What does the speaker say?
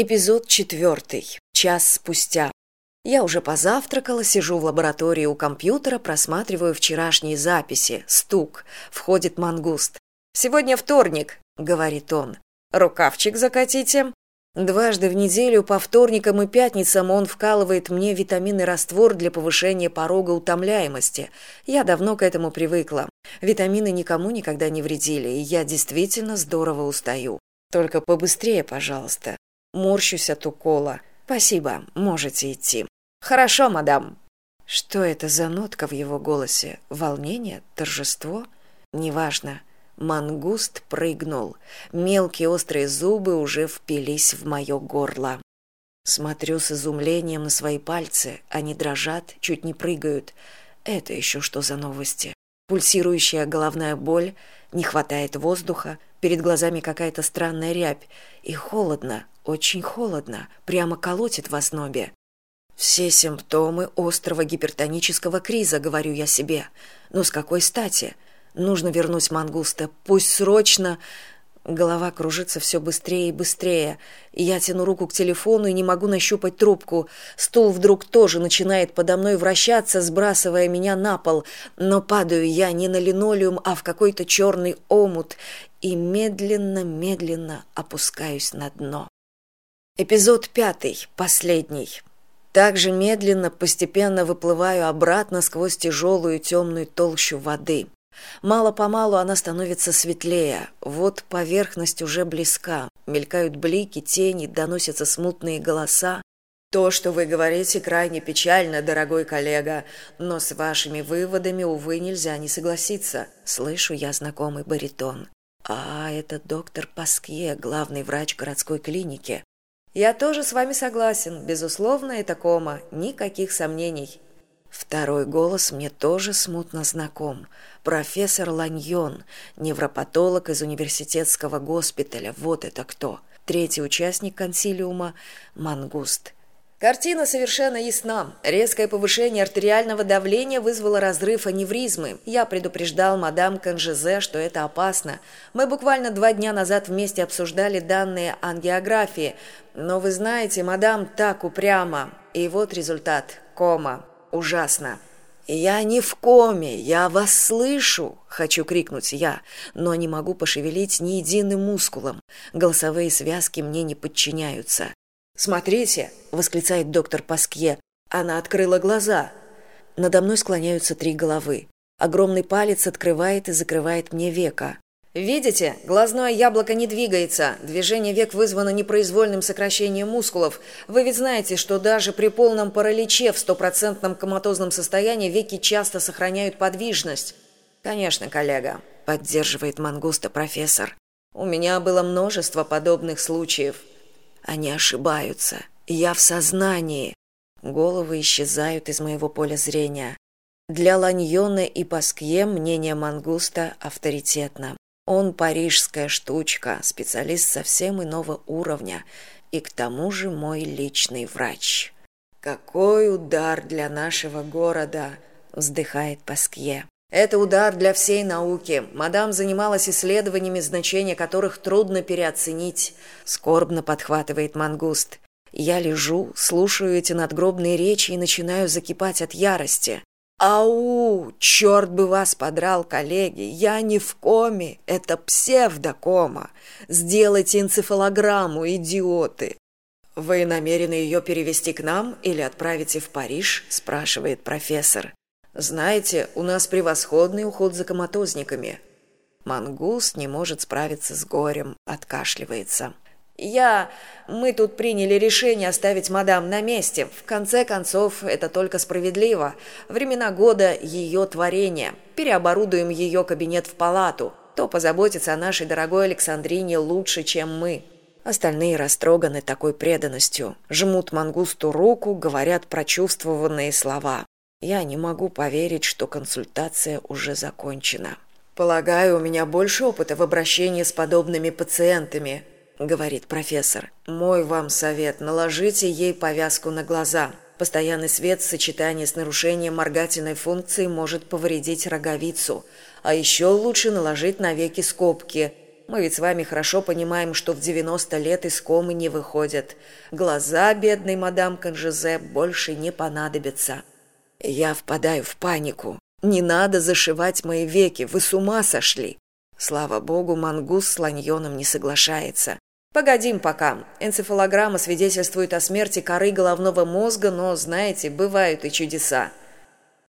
Эпизод четвертый. Час спустя. Я уже позавтракала, сижу в лаборатории у компьютера, просматриваю вчерашние записи. Стук. Входит мангуст. «Сегодня вторник», — говорит он. «Рукавчик закатите». Дважды в неделю по вторникам и пятницам он вкалывает мне витаминный раствор для повышения порога утомляемости. Я давно к этому привыкла. Витамины никому никогда не вредили, и я действительно здорово устаю. Только побыстрее, пожалуйста морщусь от укола. Спасибо можете идти. Хорошо мадам. Что это за нотка в его голосе? Волнение? Торжество? Неважно. Мангуст прыгнул. Мелкие острые зубы уже впились в мое горло. Смотрю с изумлением на свои пальцы. Они дрожат чуть не прыгают. Это еще что за новости? Пульсирующая головная боль не хватает воздуха перед глазами какая то странная рябь. И холодно очень холодно прямо колотит в ознобе все симптомы острого гипертонического криза говорю я себе. Но с какой стати? Нужно вернуть мангуста. Пусть срочно. Голова кружится все быстрее и быстрее. Я тяну руку к телефону и не могу нащупать трубку. Стул вдруг тоже начинает подо мной вращаться сбрасывая меня на пол. Но падаю я не на линолеум а в какой то черный омут и медленно медленно опускаюсь на дно эпизод пятый последний. Также медленно постепенно выплываю обратно сквозь тяжелую темную толщу воды. Мало помалу она становится светлее. Вот поверхность уже близка. Мелькают блики тени доносятся смутные голоса. То что вы говорите крайне печально дорогой коллега. Но с вашими выводами увы нельзя не согласиться. Слышу я знакомый баритон. А это доктор паскье главный врач городской клиники я тоже с вами согласен безусловно это кома никаких сомнений. Второй голос мне тоже смутно знаком. Профессор ланьон невропатолог из университетского госпиталя. Вот это кто. Третий участник консилиума мангуст Картина совершенно ясна. Резкое повышение артериального давления вызвало разрыв аневризмы. Я предупреждал мадам Канжезе, что это опасно. Мы буквально два дня назад вместе обсуждали данные ангиографии. Но вы знаете, мадам так упрямо. И вот результат. Кома. Ужасно. «Я не в коме, я вас слышу!» — хочу крикнуть я, но не могу пошевелить ни единым мускулом. Голосовые связки мне не подчиняются смотрите восклицает доктор паскье. Она открыла глаза. Надо мной склоняются три головы. Огромный палец открывает и закрывает мне века. Видите глазное яблоко не двигается. Движение век вызвано непроизвольным сокращением мускулов. Вы ведь знаете что даже при полном параличе в стопроцентном коматозном состоянии веки часто сохраняют подвижность конечно коллега поддерживает мангуста профессор. У меня было множество подобных случаев они ошибаются. Я в сознании. Головы исчезают из моего поля зрения. Для ланьона и паскье мнение мангуста авторитетно. Он парижская штучка специалист совсем иного уровня и к тому же мой личный врач. Какой удар для нашего города вздыхает паскье это удар для всей науки. Мадам занималась исследованиями, значения которых трудно переоценить. Скорбно подхватывает мангуст. Я лежу, слушаю эти надгробные речи и начинаю закипать от ярости. Ау, черт бы вас подрал, коллеги, я не в коме, это псевдокома. Сделайте энцефалограмму, идиоты. Вы намерены ее перевести к нам или отправите в Париж? спрашивает профессор знаете у нас превосходный уход за коматозниками. Мангуст не может справиться с горем откашливается. Я мы тут приняли решение оставить мадам на месте. В конце концов это только справедливо. Времена года ее творения переоборудуем ее кабинет в палату. То позаботится о нашей дорогой александрине лучше чем мы. Остальные растроганы такой преданностью. Жмут мангусту руку говорят прочувствованные слова я не могу поверить что консультация уже закончена. Полагаю у меня больше опыта в обращении с подобными пациентами говорит профессор. Мой вам совет наложите ей повязку на глаза. Постоянный свет в сочетании с нарушением моргательной функции может повредить роговицу. А еще лучше наложить на веки скобки. Мы ведь с вами хорошо понимаем, что в 90 лет из комы не выходят. Глаза бедной мадам Конжезе больше не понадобятся. Я впадаю в панику. Не надо зашивать мои веки, вы с ума сошли. Слава богу, мангус с ланьоном не соглашается. Погодим пока. Энцефалограмма свидетельствует о смерти коры головного мозга, но, знаете, бывают и чудеса.